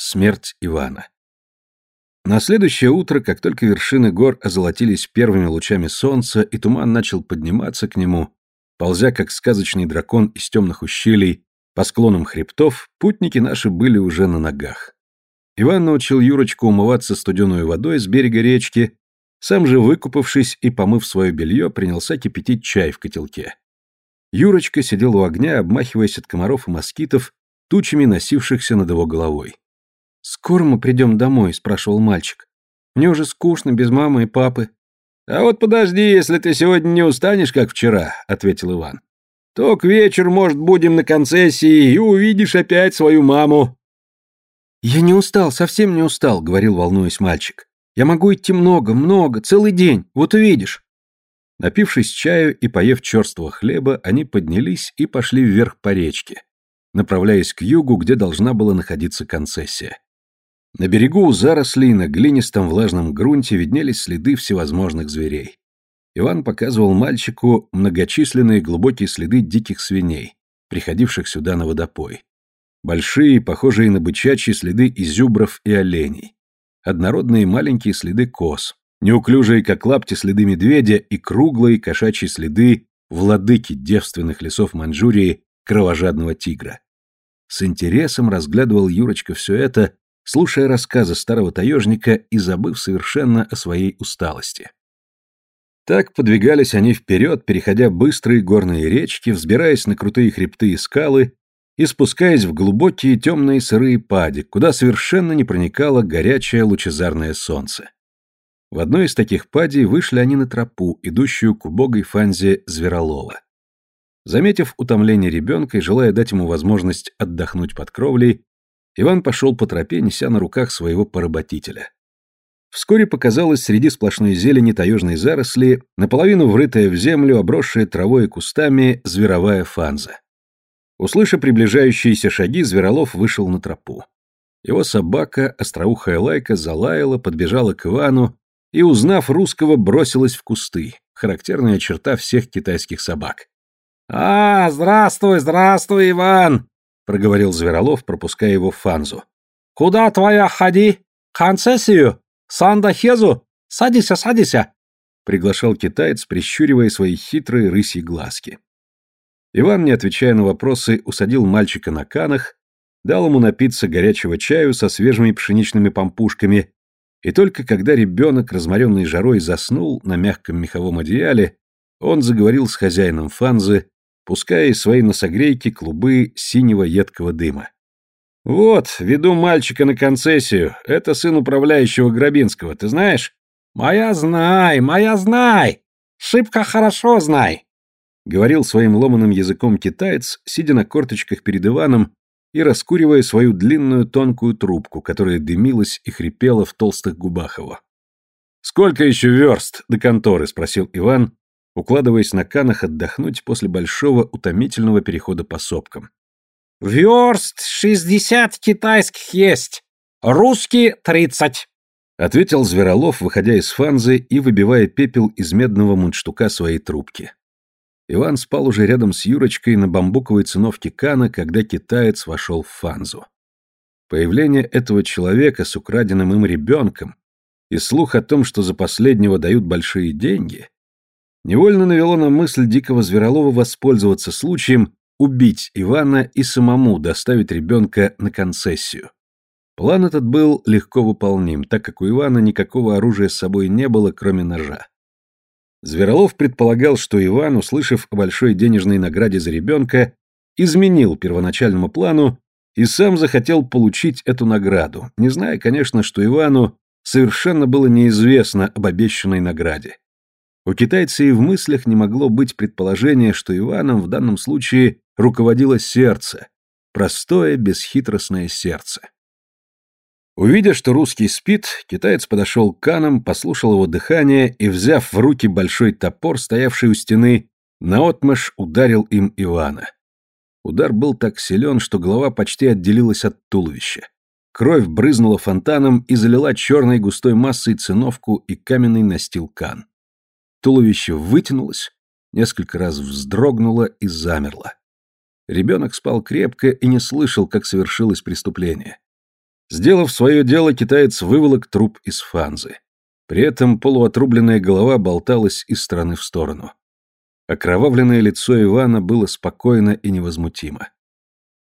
Смерть Ивана. На следующее утро, как только вершины гор озолотились первыми лучами солнца и туман начал подниматься к нему, ползя как сказочный дракон из темных ущелий по склонам хребтов, путники наши были уже на ногах. Иван научил Юрочку умываться студеной водой с берега речки, сам же, выкупавшись и помыв свое белье, принялся кипятить чай в котелке. Юрочка сидел у огня, обмахиваясь от комаров и москитов, тучами носившихся над его головой. «Скоро мы придем домой?» – спрашивал мальчик. «Мне уже скучно без мамы и папы». «А вот подожди, если ты сегодня не устанешь, как вчера», – ответил Иван. «То к вечеру, может, будем на концессии, и увидишь опять свою маму». «Я не устал, совсем не устал», — говорил, волнуясь мальчик. «Я могу идти много, много, целый день, вот увидишь». Напившись чаю и поев черствого хлеба, они поднялись и пошли вверх по речке, направляясь к югу, где должна была находиться концессия. На берегу у зарослей на глинистом влажном грунте виднелись следы всевозможных зверей. Иван показывал мальчику многочисленные глубокие следы диких свиней, приходивших сюда на водопой. Большие, похожие на бычачьи следы изюбров и оленей. Однородные маленькие следы коз, неуклюжие, как лапти, следы медведя и круглые кошачьи следы владыки девственных лесов Маньчжурии кровожадного тигра. С интересом разглядывал Юрочка все это, слушая рассказы старого таежника и забыв совершенно о своей усталости. Так подвигались они вперед, переходя быстрые горные речки, взбираясь на крутые хребты и скалы и спускаясь в глубокие темные сырые пади, куда совершенно не проникало горячее лучезарное солнце. В одной из таких падей вышли они на тропу, идущую к убогой фанзе Зверолова. Заметив утомление ребенка и желая дать ему возможность отдохнуть под кровлей, Иван пошел по тропе, неся на руках своего поработителя. Вскоре показалась среди сплошной зелени таежной заросли, наполовину врытая в землю, обросшая травой и кустами, зверовая фанза. Услышав приближающиеся шаги, Зверолов вышел на тропу. Его собака, остроухая лайка, залаяла, подбежала к Ивану и, узнав русского, бросилась в кусты, характерная черта всех китайских собак. «А, здравствуй, здравствуй, Иван!» Проговорил Зверолов, пропуская его в фанзу. «Куда твоя ходи? Концессию? Сандахезу? Садися, садися!» приглашал китаец, прищуривая свои хитрые рысьи глазки. Иван, не отвечая на вопросы, усадил мальчика на канах, дал ему напиться горячего чаю со свежими пшеничными пампушками, и только когда ребенок, разморенный жарой, заснул на мягком меховом одеяле, он заговорил с хозяином фанзы, пуская из своей носогрейки клубы синего едкого дыма. «Вот, веду мальчика на концессию. Это сын управляющего Грабинского, ты знаешь?» «Моя знай, моя знай! Шибко хорошо знай!» Говорил своим ломаным языком китаец, сидя на корточках перед Иваном и раскуривая свою длинную тонкую трубку, которая дымилась и хрипела в толстых губах его. «Сколько еще верст до конторы?» — спросил Иван, укладываясь на канах отдохнуть после большого утомительного перехода по сопкам. «Верст шестьдесят китайских есть, русские тридцать», — ответил Зверолов, выходя из фанзы и выбивая пепел из медного мундштука своей трубки. Иван спал уже рядом с Юрочкой на бамбуковой циновке Кана, когда китаец вошел в фанзу. Появление этого человека с украденным им ребенком и слух о том, что за последнего дают большие деньги, невольно навело на мысль дикого Зверолова воспользоваться случаем убить Ивана и самому доставить ребенка на концессию. План этот был легко выполним, так как у Ивана никакого оружия с собой не было, кроме ножа. Зверолов предполагал, что Иван, услышав о большой денежной награде за ребенка, изменил первоначальному плану и сам захотел получить эту награду, не зная, конечно, что Ивану совершенно было неизвестно об обещанной награде. У китайца и в мыслях не могло быть предположения, что Иваном в данном случае руководило сердце, простое, бесхитростное сердце. Увидя, что русский спит, китаец подошел к Канам, послушал его дыхание и, взяв в руки большой топор, стоявший у стены, наотмашь ударил им Ивана. Удар был так силен, что голова почти отделилась от туловища. Кровь брызнула фонтаном и залила черной густой массой циновку и каменный настил Кан. Туловище вытянулось, несколько раз вздрогнуло и замерло. Ребенок спал крепко и не слышал, как совершилось преступление. Сделав свое дело, китаец выволок труп из фанзы. При этом полуотрубленная голова болталась из стороны в сторону. Окровавленное лицо Ивана было спокойно и невозмутимо.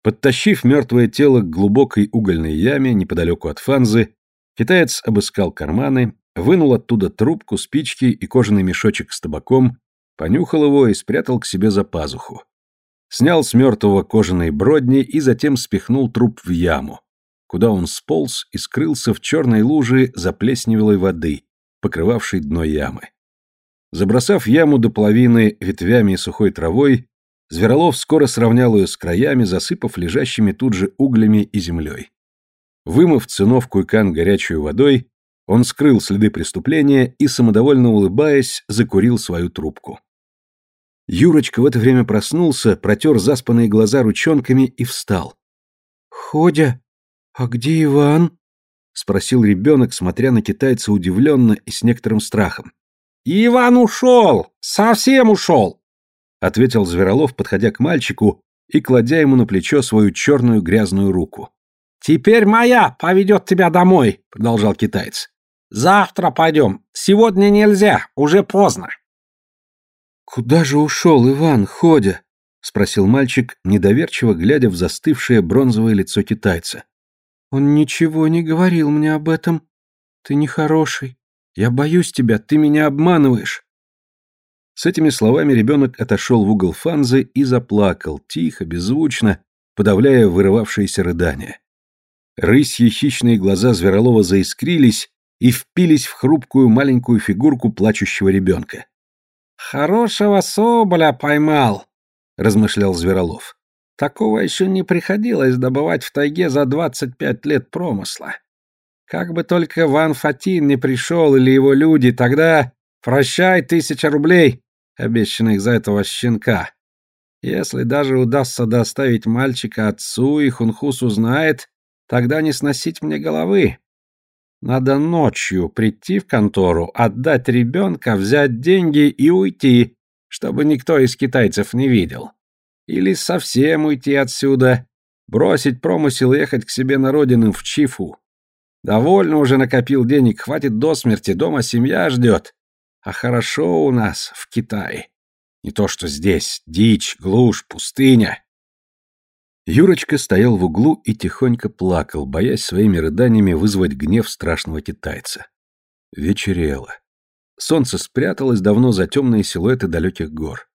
Подтащив мертвое тело к глубокой угольной яме неподалеку от фанзы, китаец обыскал карманы, вынул оттуда трубку, спички и кожаный мешочек с табаком, понюхал его и спрятал к себе за пазуху. Снял с мертвого кожаные бродни и затем спихнул труп в яму, куда он сполз и скрылся в черной луже заплесневелой воды, покрывавшей дно ямы. Забросав яму до половины ветвями и сухой травой, Зверолов скоро сравнял ее с краями, засыпав лежащими тут же углями и землей. Вымыв циновку и кан горячей водой, он скрыл следы преступления и, самодовольно улыбаясь, закурил свою трубку. Юрочка в это время проснулся, протер заспанные глаза ручонками и встал. «Ходя, а где Иван?» — спросил ребенок, смотря на китайца удивленно и с некоторым страхом. «Иван ушел! Совсем ушел!» — ответил Зверолов, подходя к мальчику и кладя ему на плечо свою черную грязную руку. «Теперь моя поведет тебя домой», — продолжал китаец. «Завтра пойдем. Сегодня нельзя, уже поздно». «Куда же ушел Иван, ходя?» — спросил мальчик, недоверчиво глядя в застывшее бронзовое лицо китайца. «Он ничего не говорил мне об этом. Ты нехороший. Я боюсь тебя, ты меня обманываешь». С этими словами ребенок отошел в угол фанзы и заплакал, тихо, беззвучно, подавляя вырывавшиеся рыдания. Рысьи хищные глаза Зверолова заискрились и впились в хрупкую маленькую фигурку плачущего ребенка. «Хорошего соболя поймал», — размышлял Зверолов. «Такого еще не приходилось добывать в тайге за двадцать пять лет промысла. Как бы только Ван Фатин не пришел или его люди, тогда прощай тысяча рублей, обещанных за этого щенка. Если даже удастся доставить мальчика отцу, и Хунхус узнает, тогда не сносить мне головы. Надо ночью прийти в контору, отдать ребенка, взять деньги и уйти, чтобы никто из китайцев не видел. Или совсем уйти отсюда, бросить промысел и ехать к себе на родину в Чифу. Довольно уже накопил денег, хватит до смерти, дома семья ждет. А хорошо у нас в Китае. Не то что здесь, дичь, глушь, пустыня. Юрочка стоял в углу и тихонько плакал, боясь своими рыданиями вызвать гнев страшного китайца. Вечерело. Солнце спряталось давно за темные силуэты далеких гор.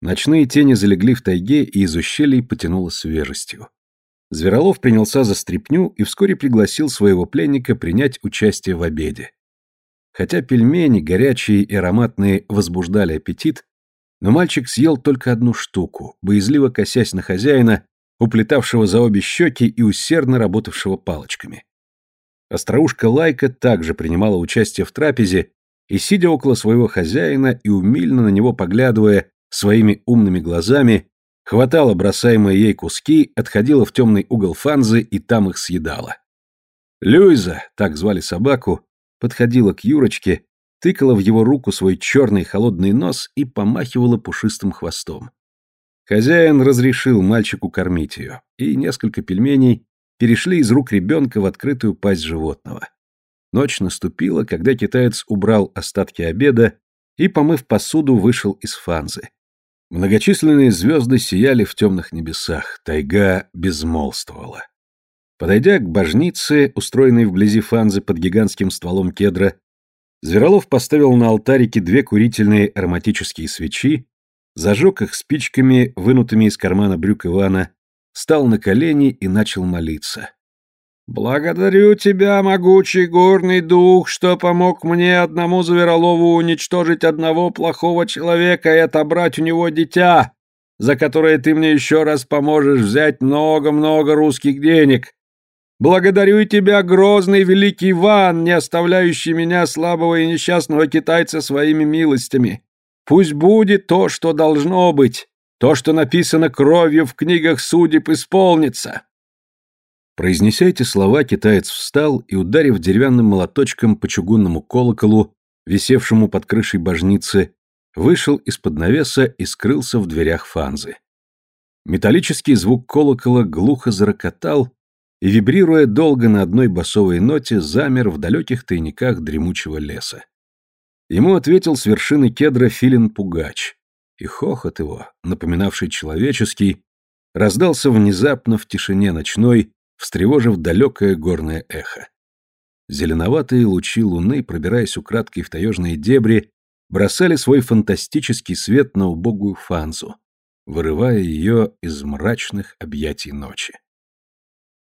Ночные тени залегли в тайге, и из ущелий потянуло свежестью. Зверолов принялся за стряпню и вскоре пригласил своего пленника принять участие в обеде. Хотя пельмени, горячие и ароматные, возбуждали аппетит, но мальчик съел только одну штуку, боязливо косясь на хозяина, уплетавшего за обе щеки и усердно работавшего палочками. Остроушка Лайка также принимала участие в трапезе и, сидя около своего хозяина и умильно на него поглядывая своими умными глазами, хватала бросаемые ей куски, отходила в темный угол фанзы и там их съедала. Люйза, так звали собаку, подходила к Юрочке, тыкала в его руку свой черный холодный нос и помахивала пушистым хвостом. Хозяин разрешил мальчику кормить ее, и несколько пельменей перешли из рук ребенка в открытую пасть животного. Ночь наступила, когда китаец убрал остатки обеда и, помыв посуду, вышел из фанзы. Многочисленные звезды сияли в темных небесах, тайга безмолвствовала. Подойдя к божнице, устроенной вблизи фанзы под гигантским стволом кедра, Зверолов поставил на алтарике две курительные ароматические свечи зажег их спичками, вынутыми из кармана брюк Ивана, встал на колени и начал молиться. «Благодарю тебя, могучий горный дух, что помог мне одному Зверолову уничтожить одного плохого человека и отобрать у него дитя, за которое ты мне еще раз поможешь взять много-много русских денег. Благодарю тебя, грозный великий Иван, не оставляющий меня, слабого и несчастного китайца, своими милостями. Пусть будет то, что должно быть, то, что написано кровью в книгах судеб, исполнится. Произнеся эти слова, китаец встал и, ударив деревянным молоточком по чугунному колоколу, висевшему под крышей божницы, вышел из-под навеса и скрылся в дверях фанзы. Металлический звук колокола глухо зарокотал и, вибрируя долго на одной басовой ноте, замер в далеких тайниках дремучего леса. Ему ответил с вершины кедра филин-пугач, и хохот его, напоминавший человеческий, раздался внезапно в тишине ночной, встревожив далекое горное эхо. Зеленоватые лучи луны, пробираясь украдкой в таежные дебри, бросали свой фантастический свет на убогую фанзу, вырывая ее из мрачных объятий ночи.